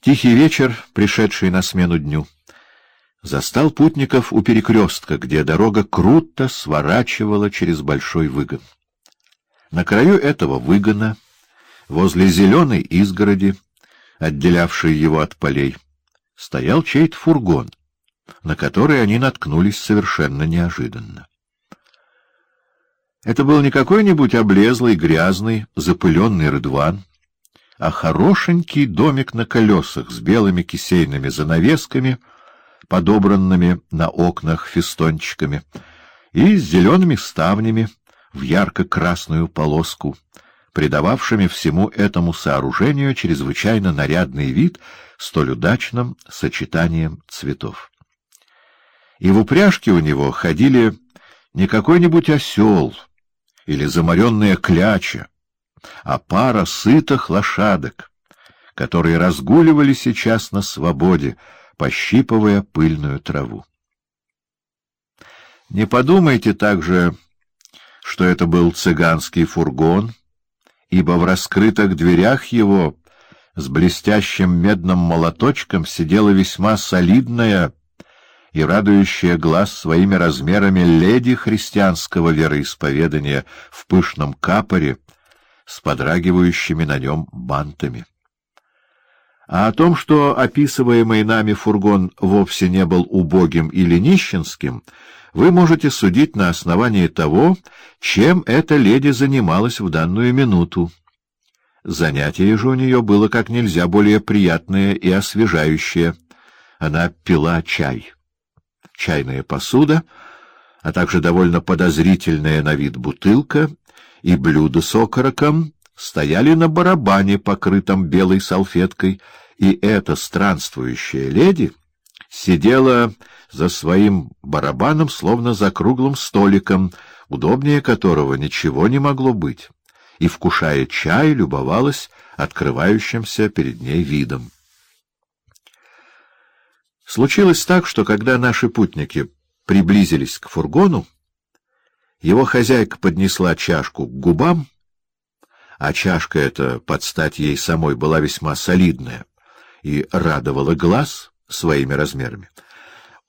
Тихий вечер, пришедший на смену дню, застал путников у перекрестка, где дорога круто сворачивала через большой выгон. На краю этого выгона, возле зеленой изгороди, отделявшей его от полей, стоял чей-то фургон, на который они наткнулись совершенно неожиданно. Это был не какой-нибудь облезлый, грязный, запыленный рыдван, а хорошенький домик на колесах с белыми кисейными занавесками, подобранными на окнах фестончиками, и с зелеными ставнями в ярко-красную полоску, придававшими всему этому сооружению чрезвычайно нарядный вид столь удачным сочетанием цветов. И в упряжке у него ходили не какой-нибудь осел или заморенная кляча, а пара сытых лошадок, которые разгуливали сейчас на свободе, пощипывая пыльную траву. Не подумайте также, что это был цыганский фургон, ибо в раскрытых дверях его с блестящим медным молоточком сидела весьма солидная и радующая глаз своими размерами леди христианского вероисповедания в пышном капоре, с подрагивающими на нем бантами. А о том, что описываемый нами фургон вовсе не был убогим или нищенским, вы можете судить на основании того, чем эта леди занималась в данную минуту. Занятие же у нее было как нельзя более приятное и освежающее. Она пила чай. Чайная посуда, а также довольно подозрительная на вид бутылка и блюдо с окороком стояли на барабане, покрытом белой салфеткой, и эта странствующая леди сидела за своим барабаном, словно за круглым столиком, удобнее которого ничего не могло быть, и, вкушая чай, любовалась открывающимся перед ней видом. Случилось так, что когда наши путники приблизились к фургону, его хозяйка поднесла чашку к губам, а чашка эта, под стать ей самой, была весьма солидная и радовала глаз своими размерами,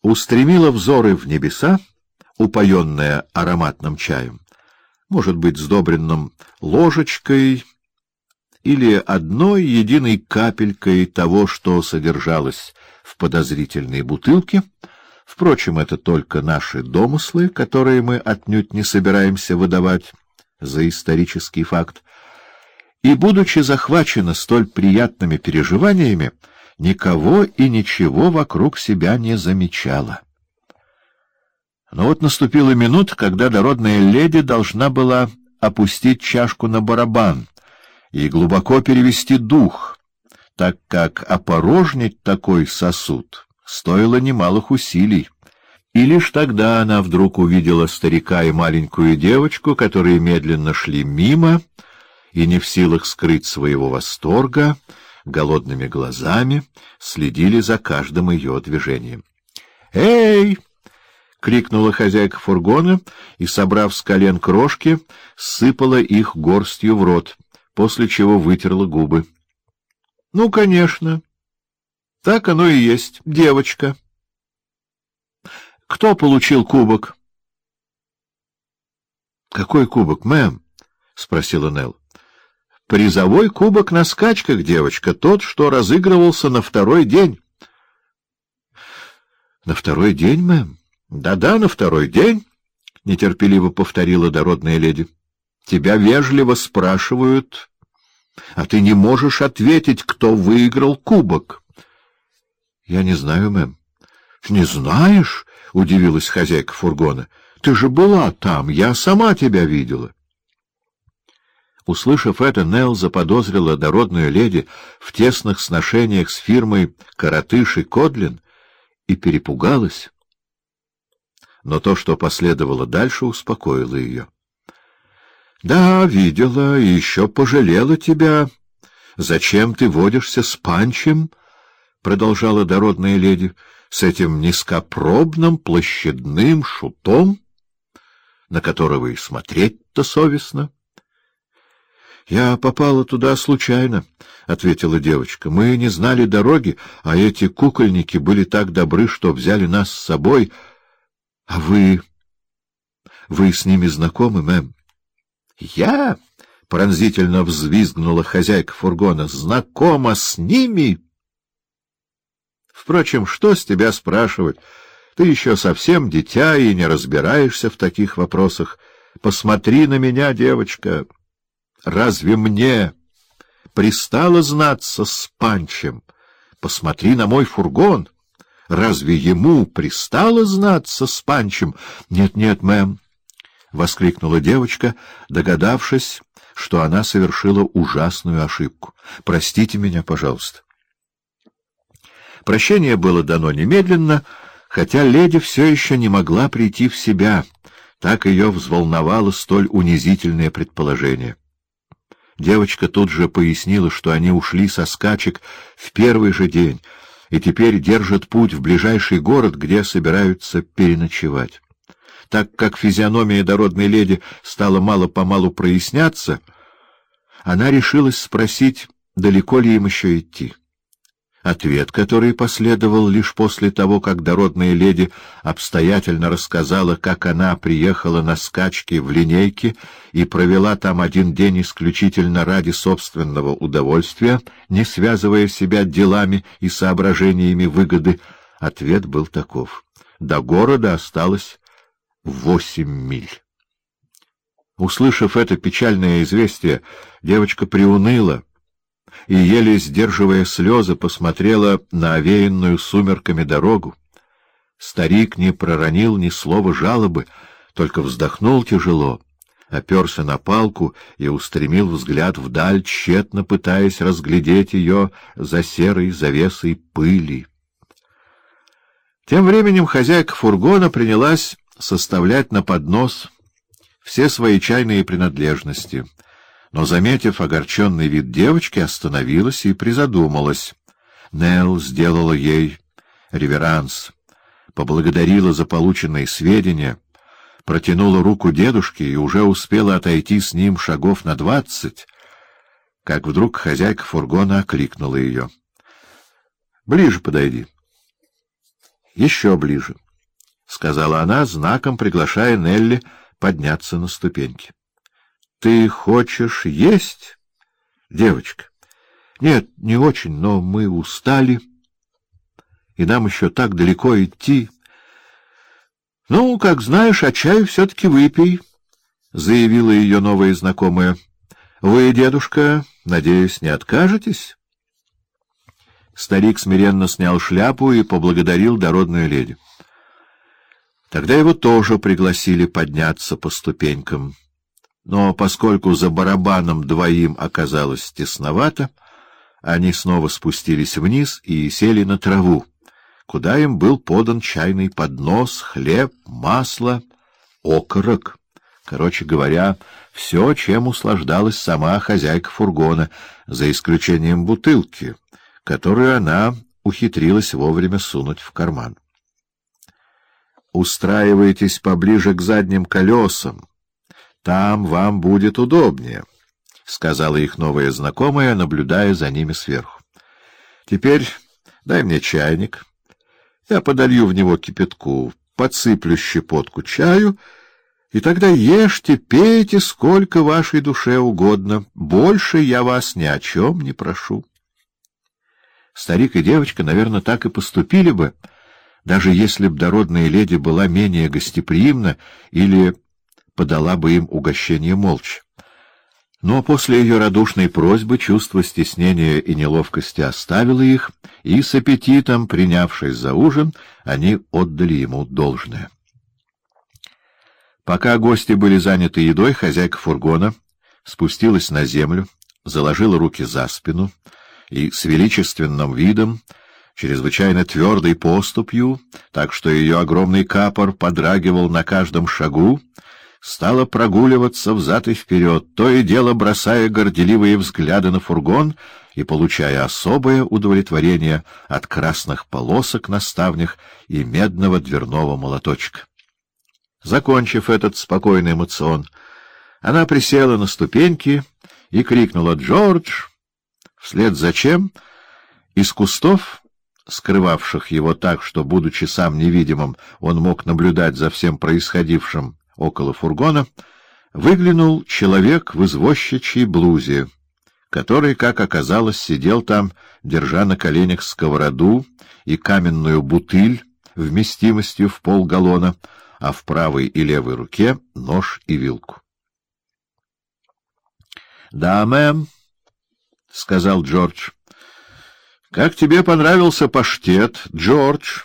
устремила взоры в небеса, упоенная ароматным чаем, может быть, сдобренным ложечкой или одной единой капелькой того, что содержалось в подозрительной бутылке — Впрочем, это только наши домыслы, которые мы отнюдь не собираемся выдавать за исторический факт. И, будучи захвачена столь приятными переживаниями, никого и ничего вокруг себя не замечала. Но вот наступила минута, когда дородная леди должна была опустить чашку на барабан и глубоко перевести дух, так как опорожнить такой сосуд стоило немалых усилий. И лишь тогда она вдруг увидела старика и маленькую девочку, которые медленно шли мимо и не в силах скрыть своего восторга, голодными глазами следили за каждым ее движением. «Эй!» — крикнула хозяйка фургона и, собрав с колен крошки, сыпала их горстью в рот, после чего вытерла губы. — Ну, конечно. Так оно и есть, девочка. Кто получил кубок? Какой кубок, мэм? спросила Нелл. Призовой кубок на скачках, девочка, тот, что разыгрывался на второй день. На второй день, мэм? Да-да, на второй день, нетерпеливо повторила дородная леди. Тебя вежливо спрашивают, а ты не можешь ответить, кто выиграл кубок. — Я не знаю, мэм. — Не знаешь? — удивилась хозяйка фургона. — Ты же была там, я сама тебя видела. Услышав это, Нелл заподозрила дородную леди в тесных сношениях с фирмой «Коротыш и Кодлин» и перепугалась. Но то, что последовало дальше, успокоило ее. — Да, видела и еще пожалела тебя. Зачем ты водишься с Панчем? —— продолжала дородная леди, — с этим низкопробным площадным шутом, на которого и смотреть-то совестно. — Я попала туда случайно, — ответила девочка. — Мы не знали дороги, а эти кукольники были так добры, что взяли нас с собой. — А вы... вы с ними знакомы, мэм? — Я... — пронзительно взвизгнула хозяйка фургона. — Знакома с ними? Впрочем, что с тебя спрашивать? Ты еще совсем дитя и не разбираешься в таких вопросах. Посмотри на меня, девочка. Разве мне пристало знаться с Панчем? Посмотри на мой фургон. Разве ему пристало знаться с Панчем? Нет, нет, мэм, — воскликнула девочка, догадавшись, что она совершила ужасную ошибку. — Простите меня, пожалуйста. Прощение было дано немедленно, хотя леди все еще не могла прийти в себя, так ее взволновало столь унизительное предположение. Девочка тут же пояснила, что они ушли со скачек в первый же день и теперь держат путь в ближайший город, где собираются переночевать. Так как физиономия дородной леди стала мало-помалу проясняться, она решилась спросить, далеко ли им еще идти. Ответ, который последовал лишь после того, как дородная леди обстоятельно рассказала, как она приехала на скачки в линейке и провела там один день исключительно ради собственного удовольствия, не связывая себя делами и соображениями выгоды, ответ был таков. До города осталось восемь миль. Услышав это печальное известие, девочка приуныла — и, еле сдерживая слезы, посмотрела на овеянную сумерками дорогу. Старик не проронил ни слова жалобы, только вздохнул тяжело, оперся на палку и устремил взгляд вдаль, тщетно пытаясь разглядеть ее за серой завесой пыли. Тем временем хозяйка фургона принялась составлять на поднос все свои чайные принадлежности — но, заметив огорченный вид девочки, остановилась и призадумалась. Нелл сделала ей реверанс, поблагодарила за полученные сведения, протянула руку дедушке и уже успела отойти с ним шагов на двадцать, как вдруг хозяйка фургона окликнула ее. — Ближе подойди. — Еще ближе, — сказала она, знаком приглашая Нелли подняться на ступеньки. Ты хочешь есть, девочка? Нет, не очень, но мы устали, и нам еще так далеко идти. Ну, как знаешь, а чаю все-таки выпей, — заявила ее новая знакомая. Вы, дедушка, надеюсь, не откажетесь? Старик смиренно снял шляпу и поблагодарил дородную леди. Тогда его тоже пригласили подняться по ступенькам но поскольку за барабаном двоим оказалось тесновато, они снова спустились вниз и сели на траву, куда им был подан чайный поднос, хлеб, масло, окорок. Короче говоря, все, чем услаждалась сама хозяйка фургона, за исключением бутылки, которую она ухитрилась вовремя сунуть в карман. «Устраивайтесь поближе к задним колесам», там вам будет удобнее, — сказала их новая знакомая, наблюдая за ними сверху. — Теперь дай мне чайник. Я подолью в него кипятку, подсыплю щепотку чаю, и тогда ешьте, пейте, сколько вашей душе угодно. Больше я вас ни о чем не прошу. Старик и девочка, наверное, так и поступили бы, даже если б дородная леди была менее гостеприимна или подала бы им угощение молча. Но после ее радушной просьбы чувство стеснения и неловкости оставило их, и с аппетитом, принявшись за ужин, они отдали ему должное. Пока гости были заняты едой, хозяйка фургона спустилась на землю, заложила руки за спину и с величественным видом, чрезвычайно твердой поступью, так что ее огромный капор подрагивал на каждом шагу, стала прогуливаться взад и вперед, то и дело бросая горделивые взгляды на фургон и получая особое удовлетворение от красных полосок на ставнях и медного дверного молоточка. Закончив этот спокойный эмоцион, она присела на ступеньки и крикнула «Джордж!». Вслед за чем из кустов, скрывавших его так, что, будучи сам невидимым, он мог наблюдать за всем происходившим около фургона, выглянул человек в извозчичьей блузе, который, как оказалось, сидел там, держа на коленях сковороду и каменную бутыль вместимостью в полгаллона, а в правой и левой руке нож и вилку. — Да, мэм, — сказал Джордж. — Как тебе понравился паштет, Джордж?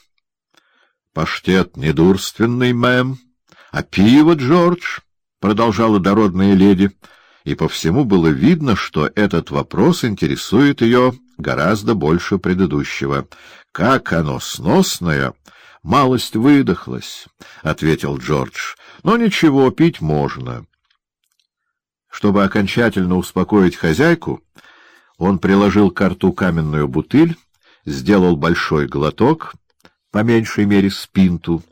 — Паштет недурственный, мэм. — А пиво, Джордж? — продолжала дородная леди, и по всему было видно, что этот вопрос интересует ее гораздо больше предыдущего. — Как оно сносное! — Малость выдохлась, — ответил Джордж. — Но ничего, пить можно. Чтобы окончательно успокоить хозяйку, он приложил к рту каменную бутыль, сделал большой глоток, по меньшей мере спинту,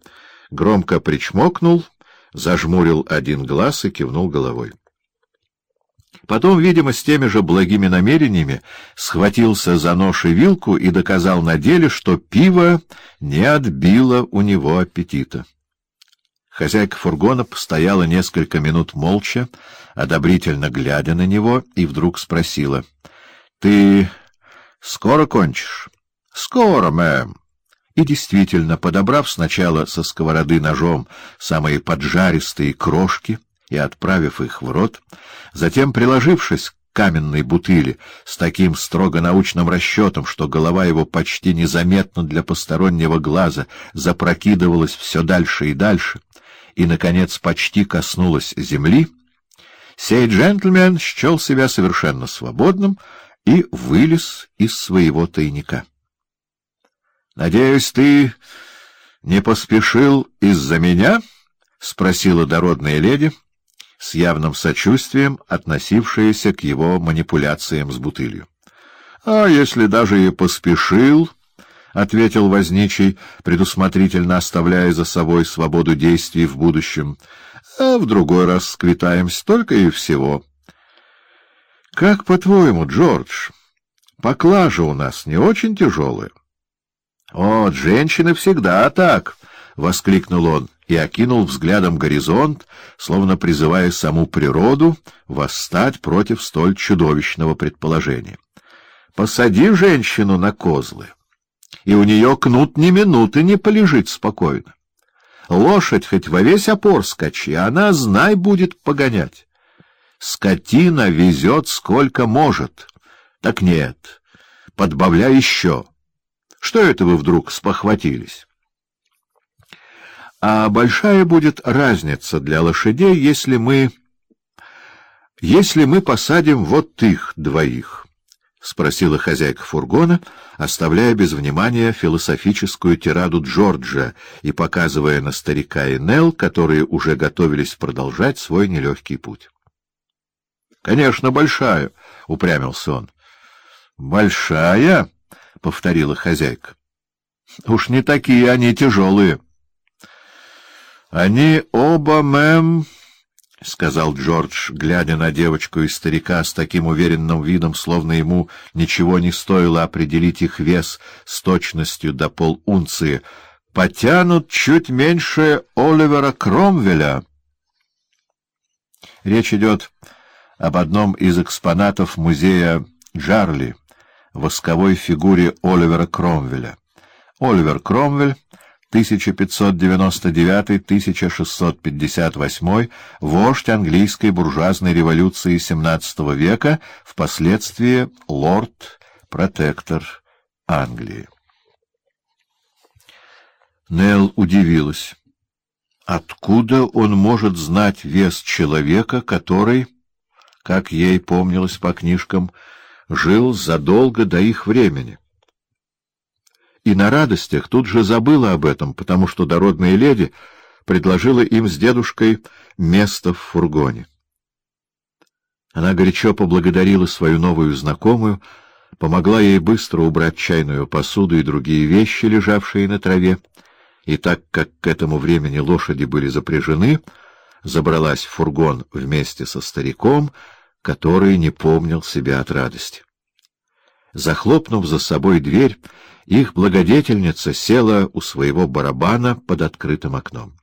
громко причмокнул, зажмурил один глаз и кивнул головой. Потом, видимо, с теми же благими намерениями, схватился за нож и вилку и доказал на деле, что пиво не отбило у него аппетита. Хозяйка фургона постояла несколько минут молча, одобрительно глядя на него, и вдруг спросила — ты скоро кончишь? — Скоро, мэм. И действительно, подобрав сначала со сковороды ножом самые поджаристые крошки и отправив их в рот, затем, приложившись к каменной бутыли с таким строго научным расчетом, что голова его почти незаметно для постороннего глаза запрокидывалась все дальше и дальше, и, наконец, почти коснулась земли, сей джентльмен счел себя совершенно свободным, и вылез из своего тайника. — Надеюсь, ты не поспешил из-за меня? — спросила дородная леди, с явным сочувствием относившаяся к его манипуляциям с бутылью. — А если даже и поспешил, — ответил возничий, предусмотрительно оставляя за собой свободу действий в будущем, — а в другой раз сквитаемся только и всего. — как по-твоему, Джордж, поклажа у нас не очень тяжелая? — О, женщины всегда так! — воскликнул он и окинул взглядом горизонт, словно призывая саму природу восстать против столь чудовищного предположения. Посади женщину на козлы, и у нее кнут ни минуты не полежит спокойно. Лошадь хоть во весь опор скачи, она, знай, будет погонять. Скотина везет сколько может. Так нет, подбавляй еще. Что это вы вдруг спохватились? А большая будет разница для лошадей, если мы... если мы посадим вот их двоих? — спросила хозяйка фургона, оставляя без внимания философическую тираду Джорджа и показывая на старика и Нелл, которые уже готовились продолжать свой нелегкий путь. Конечно, большая, — упрямился он. — Большая? — повторила хозяйка. — Уж не такие они тяжелые. — Они оба, мэм, — сказал Джордж, глядя на девочку и старика с таким уверенным видом, словно ему ничего не стоило определить их вес с точностью до полунции, — потянут чуть меньше Оливера Кромвеля. Речь идет об одном из экспонатов музея Джарли, восковой фигуре Оливера Кромвеля. Оливер Кромвель, 1599-1658, вождь английской буржуазной революции XVII века, впоследствии лорд-протектор Англии. Нелл удивилась. Откуда он может знать вес человека, который как ей помнилось по книжкам, жил задолго до их времени. И на радостях тут же забыла об этом, потому что дородная леди предложила им с дедушкой место в фургоне. Она горячо поблагодарила свою новую знакомую, помогла ей быстро убрать чайную посуду и другие вещи, лежавшие на траве, и так как к этому времени лошади были запряжены, забралась в фургон вместе со стариком, который не помнил себя от радости. Захлопнув за собой дверь, их благодетельница села у своего барабана под открытым окном.